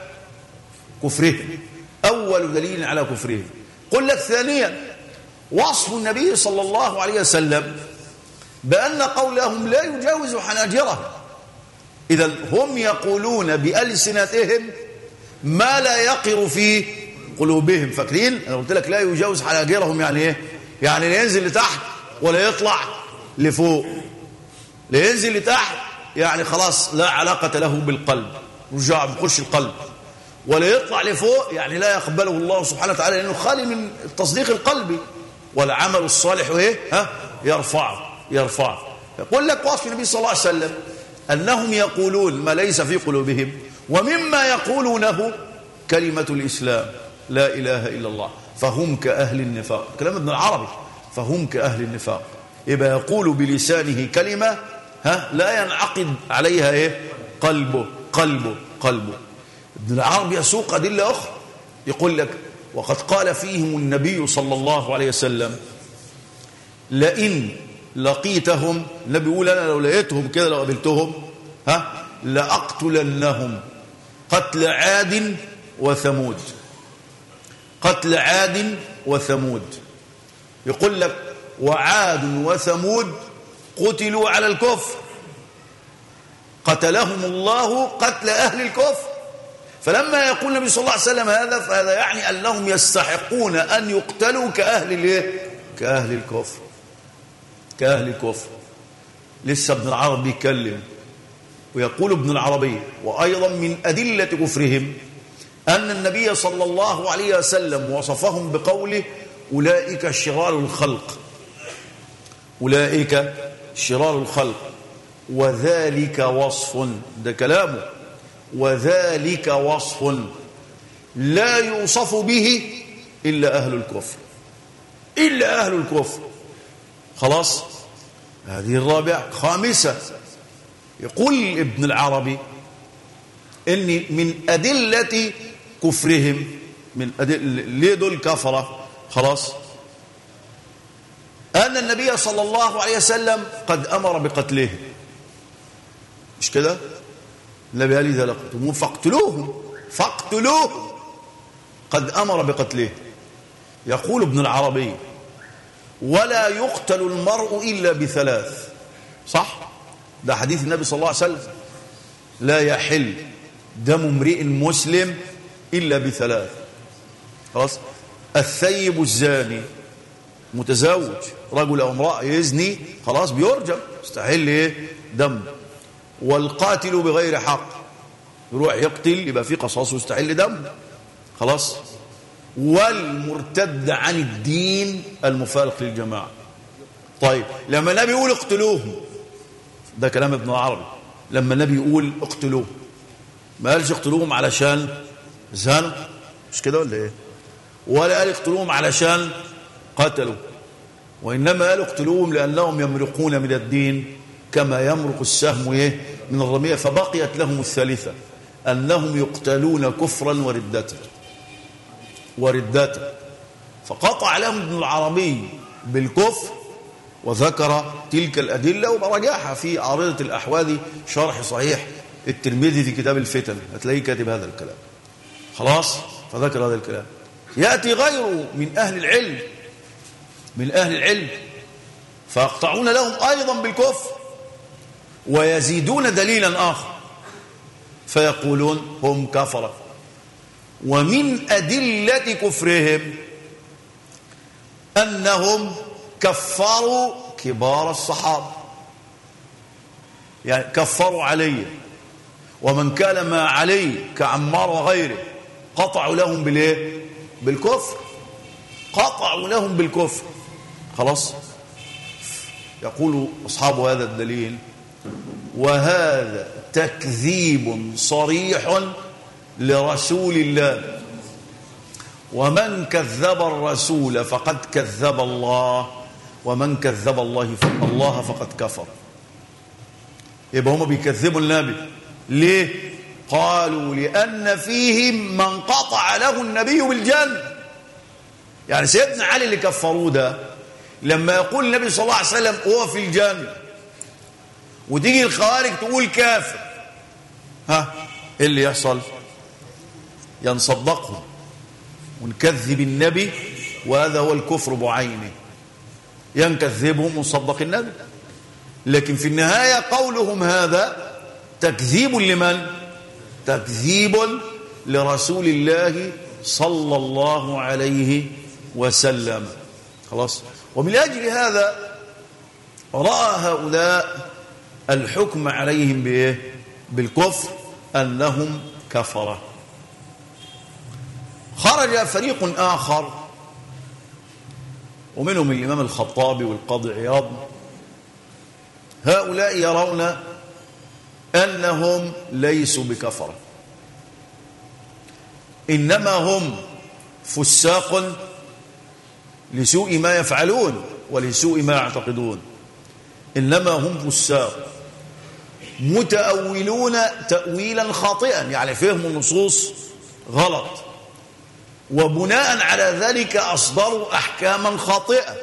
كفرهم. أول دليل على كفرهم. قل لك ثانيا وصف النبي صلى الله عليه وسلم بأن قولهم لا يجاوز حناجرهم. إذا هم يقولون بألسنتهم ما لا يقر في قلوبهم. فاكرين؟ أنا قلت لك لا يجاوز حناجرهم يعني إيه؟ يعني لا ينزل لتحت ولا يطلع لفوق. لا ينزل لتحت يعني خلاص لا علاقة له بالقلب. رجع بخش القلب. ولا يطلع لفوق يعني لا يقبله الله سبحانه وتعالى لأنه خالي من التصديق القلبي والعمل الصالح إيه؟ ها؟ يرفعه يرفعه. يقول لك وصف النبي صلى الله عليه وسلم أنهم يقولون ما ليس في قلوبهم ومما يقولونه كلمة الإسلام لا إله إلا الله. فهم كأهل النفاق. كلام ابن العربي. فهم كأهل النفاق. يبقى يقول بلسانه كلمة ها لا ينعقد عليها إيه؟ قلبه قلبه قلبه. ابن العربي يسوق أدلة أخرى. يقول لك وقد قال فيهم النبي صلى الله عليه وسلم لئن لقيتهم النبي يقول أنا لو لقيتهم كده لو قابلتهم ها؟ لأقتلنهم. قتل عاد وثمود. قتل عاد وثمود. يقول لك وعاد وثمود قتلوا على الكفر. قتلهم الله قتل أهل الكفر. فلما يقول النبي صلى الله عليه وسلم هذا فهذا يعني أنهم يستحقون أن يقتلوا كأهل الإيه؟ كأهل الكفر. كأهل الكفر. لسه ابن العربي بيتكلم ويقول ابن العربي وأيضا من أدلة كفرهم أن النبي صلى الله عليه وسلم وصفهم بقوله أولئك شرار الخلق. أولئك شرار الخلق. وذلك وصف ده كلامه. وذلك وصف لا يوصف به إلا أهل الكفر. إلا أهل الكفر. خلاص؟ هذه الرابعة خامسة. يقول ابن العربي إن من أدلة كفرهم من أدلة ليه دول كفرة؟ خلاص. أن النبي صلى الله عليه وسلم قد أمر بقتلهم مش كده؟ النبي قال إذا لقيتموهم فاقتلوهم فاقتلوهم. قد أمر بقتله. يقول ابن العربي ولا يقتل المرء إلا بثلاث. صح؟ ده حديث النبي صلى الله عليه وسلم. لا يحل دم امرئ مسلم إلا بثلاث. خلاص؟ الثيب الزاني متزوج رجل أو امرأة يزني خلاص بيرجم استحل إيه؟ دم. والقاتل بغير حق يروح يقتل يبقى في قصاص ويستحل دم خلاص؟ والمرتد عن الدين المفارق للجماعة. طيب لما النبي يقول اقتلوهم ده كلام ابن العربي. لما النبي يقول اقتلوهم ما قالش اقتلوهم علشان زانوا مش كده ولا إيه؟ ولا قال اقتلوهم علشان قتلوا. وإنما قال اقتلوهم لأنهم يمرقون من الدين كما يمرق السهم إيه؟ من الرمية. فبقيت لهم الثالثة أنهم يقتلون كفرا وردة. وردة فقطع لهم ابن العربي بالكفر وذكر تلك الأدلة وبرجعها في عارضة الأحواذي شرح صحيح الترمذي في كتاب الفتن. هتلاقيه كاتب هذا الكلام. خلاص؟ فذكر هذا الكلام. يأتي غيره من أهل العلم من أهل العلم فيقطعون لهم أيضا بالكفر ويزيدون دليلا آخر. فيقولون هم كفرة ومن أدلة كفرهم أنهم كفروا كبار الصحابة. يعني كفروا علي. ومن كان ما علي كعمار وغيره قطعوا لهم بالإيه؟ بالكفر. قطعوا لهم بالكفر. خلاص؟ يقول أصحاب هذا الدليل وهذا تكذيب صريح لرسول الله. ومن كذب الرسول فقد كذب الله. ومن كذب الله الله فقد كفر. يبقى هم بيكذبوا النبي. ليه؟ قالوا لأن فيهم من قطع له النبي بالجنة. يعني سيدنا علي اللي كفروه ده لما يقول النبي صلى الله عليه وسلم هو في الجنة. وتيجي الخوارج تقول كافر. ها؟ إيه اللي يحصل؟ ينصدقهم ونكذب النبي وهذا هو الكفر بعينه. ينكذبهم ونصدق النبي. لكن في النهاية قولهم هذا تكذيب لمن؟ تكذيب لرسول الله صلى الله عليه وسلم. خلاص؟ ومن أجل هذا رأى هؤلاء الحكم عليهم بإيه؟ بالكفر أنهم كفرة. خرج فريق آخر. ومنهم الإمام الخطابي والقاضي عياض. هؤلاء يرون أنهم ليسوا بكفرة إنما هم فساق لسوء ما يفعلون ولسوء ما يعتقدون. إنما هم فساق متأولون تأويلا خاطئا. يعني فهم النصوص غلط. وبناء على ذلك أصدروا أحكاما خاطئة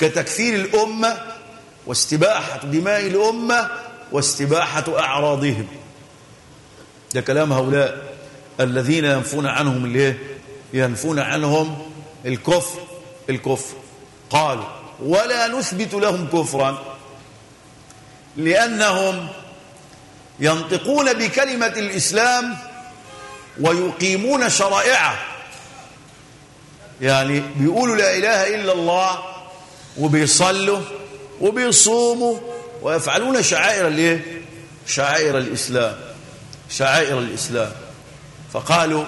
كتكثير الأمة واستباحة دماء الأمة واستباحة أعراضهم. ده كلام هؤلاء الذين ينفون عنهم الايه ينفون عنهم الكفر الكفر. قالوا ولا نثبت لهم كفرا لأنهم ينطقون بكلمة الإسلام ويقيمون شرائعه. يعني بيقولوا لا إله إلا الله وبيصلوا وبيصوموا ويفعلون شعائر الإيه؟ شعائر الإسلام شعائر الإسلام. فقالوا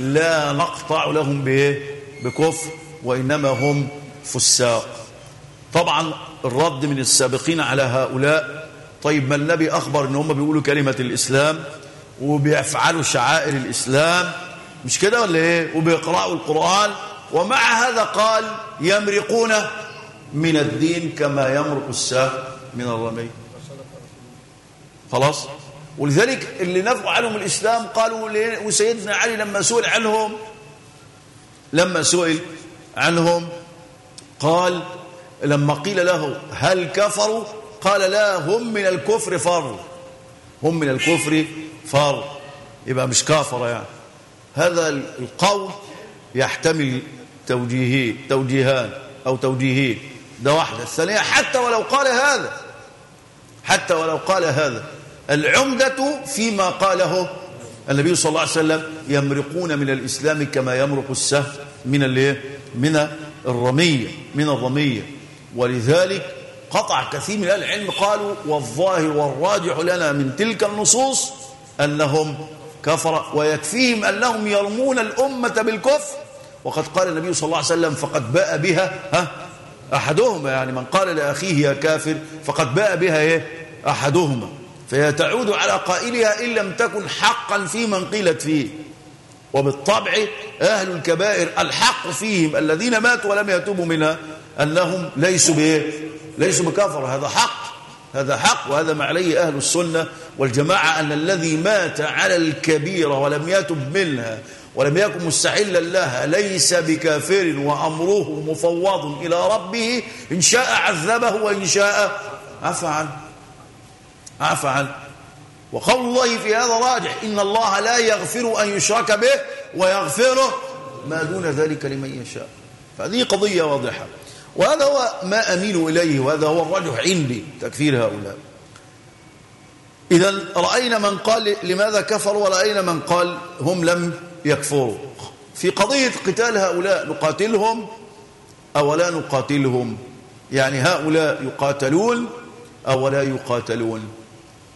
لا نقطع لهم بإيه؟ بكفر وإنما هم فساق. طبعا الرد من السابقين على هؤلاء. طيب ما النبي أخبر إن هم بيقولوا كلمة الإسلام وبيفعلوا شعائر الإسلام؟ مش كده ولا إيه؟ وبيقرأوا القرآن ومع هذا قال يمرقون من الدين كما يمرق السهم من الرمي. خلاص؟ ولذلك اللي نفوا عنهم الإسلام قالوا وسيدنا علي لما سئل عنهم لما سئل عنهم قال لما قيل له هل كفروا؟ قال لا هم من الكفر فر هم من الكفر فر يبقى مش كافر يعني. هذا القول يحتمل توجيهي توجيهان أو توجيهين ده واحدة. الثانية حتى ولو قال هذا حتى ولو قال هذا. العمدة فيما قاله النبي صلى الله عليه وسلم يمرقون من الإسلام كما يمرق السهم من الإيه؟ من الرمية من الرمية. ولذلك قطع كثير من أهل العلم قالوا والظاهر والراجح لنا من تلك النصوص أنهم كفر ويكفيهم أنهم يرمون الأمة بالكفر وقد قال النبي صلى الله عليه وسلم فقد باء بها. ها؟ أحدهما يعني من قال لأخيه يا كافر فقد باء بها إيه؟ أحدهما. فهي تعود على قائلها إن لم تكن حقا في من قيلت فيه. وبالطبع أهل الكبائر الحق فيهم الذين ماتوا ولم يتوبوا منها أنهم ليسوا بإيه؟ ليسوا بكفر. هذا حق هذا حق وهذا ما عليه أهل السنة والجماعة أن الذي مات على الكبيرة ولم يتب منها ولم يكن مستحلا لها ليس بكافر وأمره مفوض إلى ربه. إن شاء عذبه وإن شاء عفى عنه عفى عنه وقول الله في هذا راجح إن الله لا يغفر أن يشرك به ويغفره ما دون ذلك لمن يشاء. فهذه قضية واضحة. وهذا هو ما أميل إليه وهذا هو الرجح عندي تكفير هؤلاء. إذا رأينا من قال لماذا كفروا ورأينا من قال هم لم يكفروا في قضية قتال هؤلاء نقاتلهم أو لا نقاتلهم؟ يعني هؤلاء يقاتلون أو لا يقاتلون.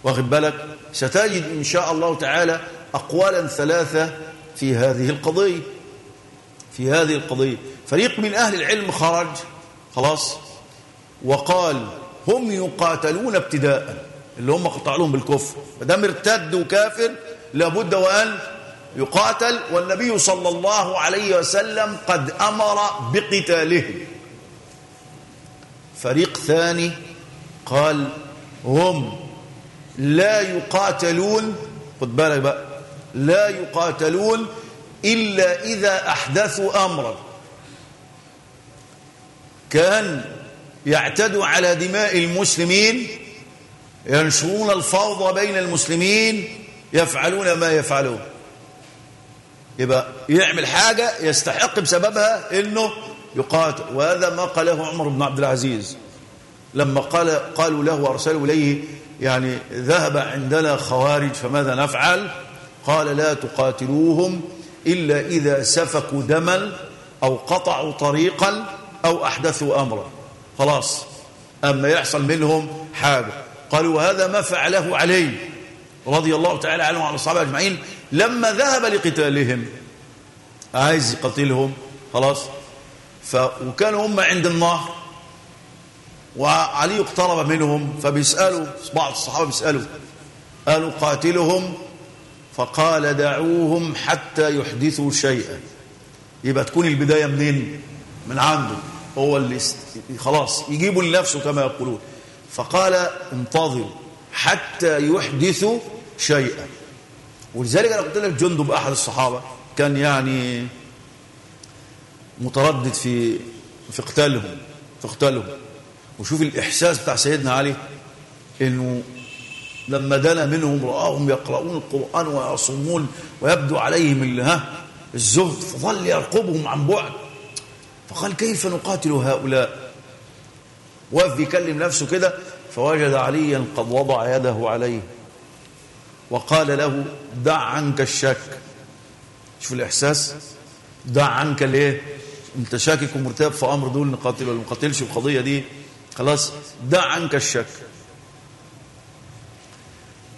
واخد بالك؟ ستجد إن شاء الله تعالى أقوالا ثلاثة في هذه القضية. في هذه القضية. فريق من أهل العلم خرج خلاص وقال هم يقاتلون ابتداء اللي هم قطع لهم بالكفر. فدام ارتد وكافر لابد وأن يقاتل والنبي صلى الله عليه وسلم قد أمر بقتالهم. فريق ثاني قال هم لا يقاتلون خد بالك بقى لا يقاتلون إلا إذا أحدثوا أمرا. كان يعتدوا على دماء المسلمين ينشرون الفوضى بين المسلمين يفعلون ما يفعلون. يبقى يعمل حاجة يستحق بسببها إنه يقاتل. وهذا ما قاله عمر بن عبد العزيز. لما قال قالوا له وأرسلوا إليه يعني ذهب عندنا خوارج فماذا نفعل؟ قال لا تقاتلوهم إلا إذا سفكوا دما أو قطعوا طريقا أو أحدثوا أمرا. خلاص. أما يحصل منهم حاجة. قالوا وهذا ما فعله علي رضي الله تعالى عنه وعن الصحابة أجمعين لما ذهب لقتالهم. عايز يقتلهم خلاص. ف... وكانوا هم عند النهر. وعلي اقترب منهم فبيسألوا بعض الصحابة بيسألوا. قالوا قاتلهم؟ فقال دعوهم حتى يحدثوا شيئا. يبقى تكون البداية منين؟ من عنده. هو اللي. خلاص يجيبوا لنفسه كما يقولون. فقال انتظروا حتى يحدثوا شيئا. ولذلك أنا قلت لك جندب أحد الصحابة كان يعني متردد في في قتالهم في قتالهم وشوف الإحساس بتاع سيدنا علي إنه لما دنا منهم رآهم يقرؤون القرآن ويصومون ويبدو عليهم اللي ها الزهد فظل يرقبهم عن بعد. فقال كيف نقاتل هؤلاء؟ وقف بيكلم نفسه كده فوجد عليا قد وضع يده عليه. وقال له دع عنك الشك. شوف الإحساس. دع عنك ليه؟ أنت شاكك ومرتاب في أمر دول نقاتل ولا نقاتلش القضية دي. خلاص دع عنك الشك.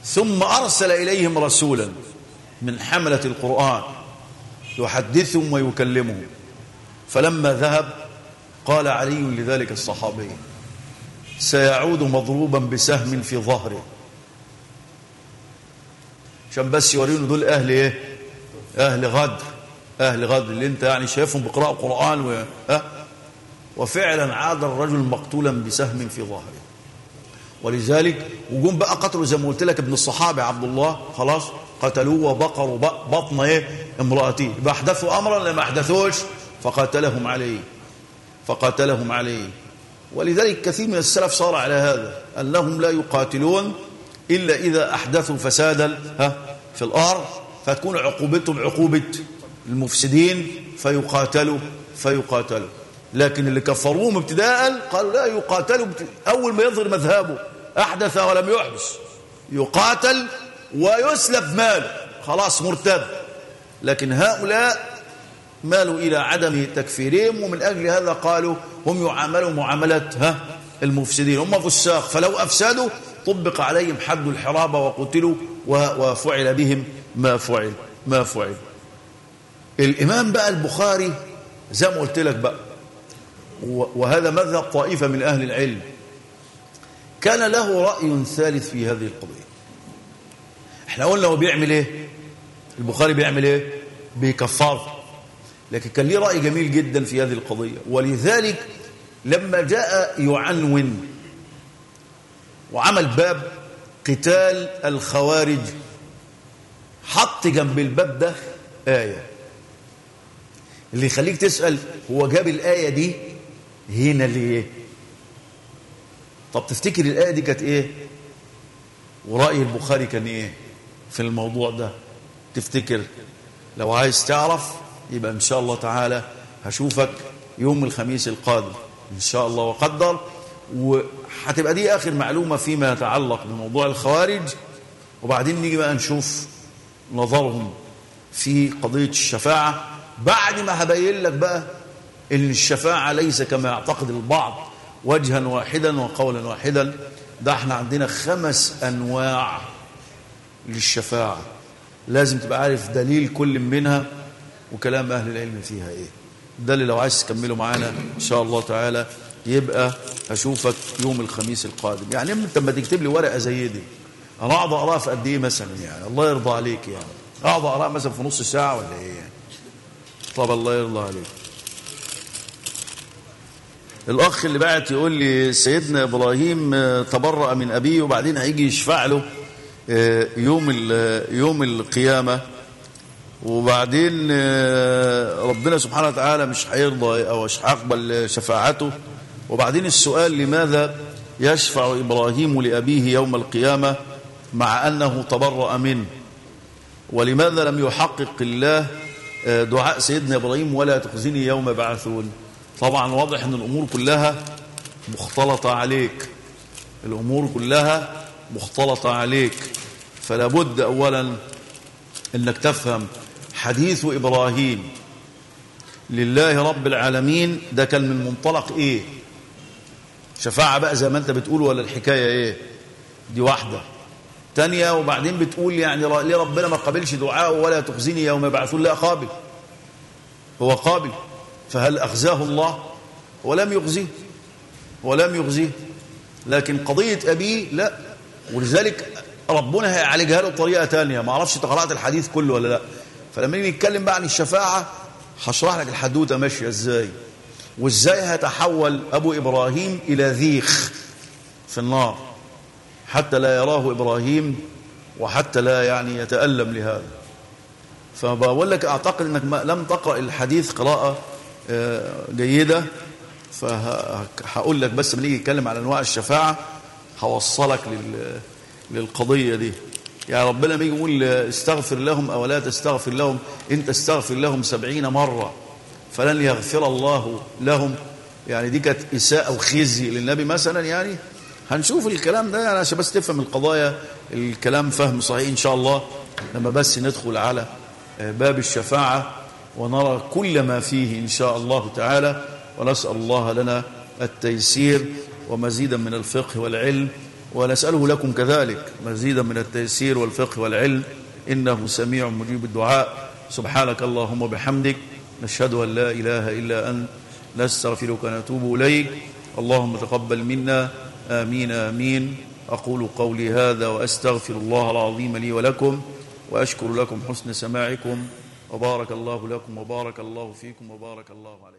ثم أرسل إليهم رسولا من حملة القرآن يحدثهم ويكلمهم. فلما ذهب قال علي لذلك الصحابي سيعود مضروبا بسهم في ظهره. عشان بس يورينه دول أهل إيه؟ أهل غدر. أهل غدر اللي أنت يعني شايفهم بيقرأوا قرآن و... ها؟ وفعلا عاد الرجل مقتولا بسهم في ظهره. ولذلك وجم بقى قتلوا زي ما قلت لك ابن الصحابي عبد الله. خلاص؟ قتلوه وبقروا بطن إيه؟ امرأته. يبقى أحدثوا امرا لما أحدثوش؟ فقاتلهم عليه. فقاتلهم عليه. ولذلك كثير من السلف صار على هذا أنهم لا يقاتلون إلا إذا أحدثوا فسادا في الأرض فتكون عقوبتهم عقوبة المفسدين فيقاتلوا فيقاتلوا. لكن اللي كفروهم ابتداء قالوا لا يقاتلوا أول ما يظهر مذهبه أحدث ولم يحدث يقاتل ويسلب ماله. خلاص مرتد. لكن هؤلاء مالوا إلى عدم تكفيرهم ومن أجل هذا قالوا هم يعاملوا معاملة المفسدين. هم فساق فلو أفسدوا طبق عليهم حد الحرابة وقتلوا وفعل بهم ما فعل ما فعل. الإمام بقى البخاري زي ما قلت لك بقى وهذا مذهب طائفة من أهل العلم. كان له رأي ثالث في هذه القضية. إحنا قلنا هو بيعمل إيه؟ البخاري بيعمل إيه؟ بيكفر لكن كان ليه رأي جميل جدا في هذه القضية. ولذلك لما جاء يعنون وعمل باب قتال الخوارج. حط جنب الباب ده آية. اللي يخليك تسأل هو جاب الآية دي هنا ليه؟ طب تفتكر الآية دي كانت إيه؟ ورأي البخاري كان إيه في الموضوع ده؟ تفتكر؟ لو عايز تعرف يبقى إن شاء الله تعالى هشوفك يوم الخميس القادم. إن شاء الله وقدر وهتبقى دي آخر معلومة فيما يتعلق بموضوع الخوارج وبعدين نيجي بقى نشوف نظرهم في قضية الشفاعة. بعد ما هبين لك بقى إن الشفاعة ليس كما يعتقد البعض وجها واحدا وقولا واحدا ده إحنا عندنا خمس أنواع للشفاعة. لازم تبقى عارف دليل كل منها وكلام أهل العلم فيها إيه. ده اللي لو عايز تكمله معانا إن شاء الله تعالى يبقى هشوفك يوم الخميس القادم. يعني أنت لما تكتب لي ورقة زي دي أنا أقعد أقرأها في قد إيه مثلا؟ يعني الله يرضى عليك يعني. أقعد أقرأها مثلا في نص ساعة ولا إيه يعني؟ طب الله يرضى عليك. الأخ اللي بعت يقول لي سيدنا إبراهيم تبرأ من أبيه وبعدين هيجي يشفع له يوم يوم القيامة. وبعدين ربنا سبحانه وتعالى مش هيرضى أو مش هيقبل شفاعته. وبعدين السؤال لماذا يشفع إبراهيم لأبيه يوم القيامة مع أنه تبرأ منه؟ ولماذا لم يحقق الله دعاء سيدنا إبراهيم ولا تخزني يوم يبعثون؟ طبعا واضح إن الأمور كلها مختلطة عليك. الأمور كلها مختلطة عليك. فلا بد اولا إنك تفهم حديث إبراهيم. لله رب العالمين ده كان من منطلق إيه؟ شفاعة بقى زي ما انت بتقول ولا الحكاية إيه؟ دي واحدة. تانية وبعدين بتقول يعني ليه ربنا ما قبلش دعاءه ولا تخزني يوم يبعثون؟ لا قابل. هو قابل. فهل أخزاه الله؟ ولم يخزيه. ولم يخزيه. لكن قضية أبيه لا. ولذلك ربنا هيعالجها له بطريقة تانية. ما أعرفش قرأت الحديث كله ولا لا. فلما نيجي نتكلم بقى عن الشفاعة هشرح لك الحدوتة ماشية إزاي. وازاي هيتحول أبو إبراهيم إلى ذيخ في النار؟ حتى لا يراه إبراهيم وحتى لا يعني يتألم لهذا. فبقول لك أعتقد أنك لم تقرأ الحديث قراءة جيدة. فهقول لك بس لما نيجي نتكلم على أنواع الشفاعة هوصلك لل للقضية دي. يعني ربنا بيجي يقول استغفر لهم أو لا تستغفر لهم انت استغفر لهم سبعين مرة. فلن يغفر الله لهم. يعني دي كانت إساءة وخزي للنبي مثلا يعني. هنشوف الكلام ده يعني عشان بس تفهم القضايا الكلام فهم صحيح إن شاء الله. لما بس ندخل على باب الشفاعة ونرى كل ما فيه إن شاء الله تعالى. ونسأل الله لنا التيسير ومزيدا من الفقه والعلم. ونسأله لكم كذلك مزيدا من التيسير والفقه والعلم. إنه سميع مجيب الدعاء. سبحانك اللهم وبحمدك. نشهد أن لا إله إلا أنت نستغفرك ونتوب إليك. اللهم تقبل منا. آمين آمين. أقول قولي هذا وأستغفر الله العظيم لي ولكم وأشكر لكم حسن سماعكم. وبارك الله لكم وبارك الله فيكم وبارك الله عليكم.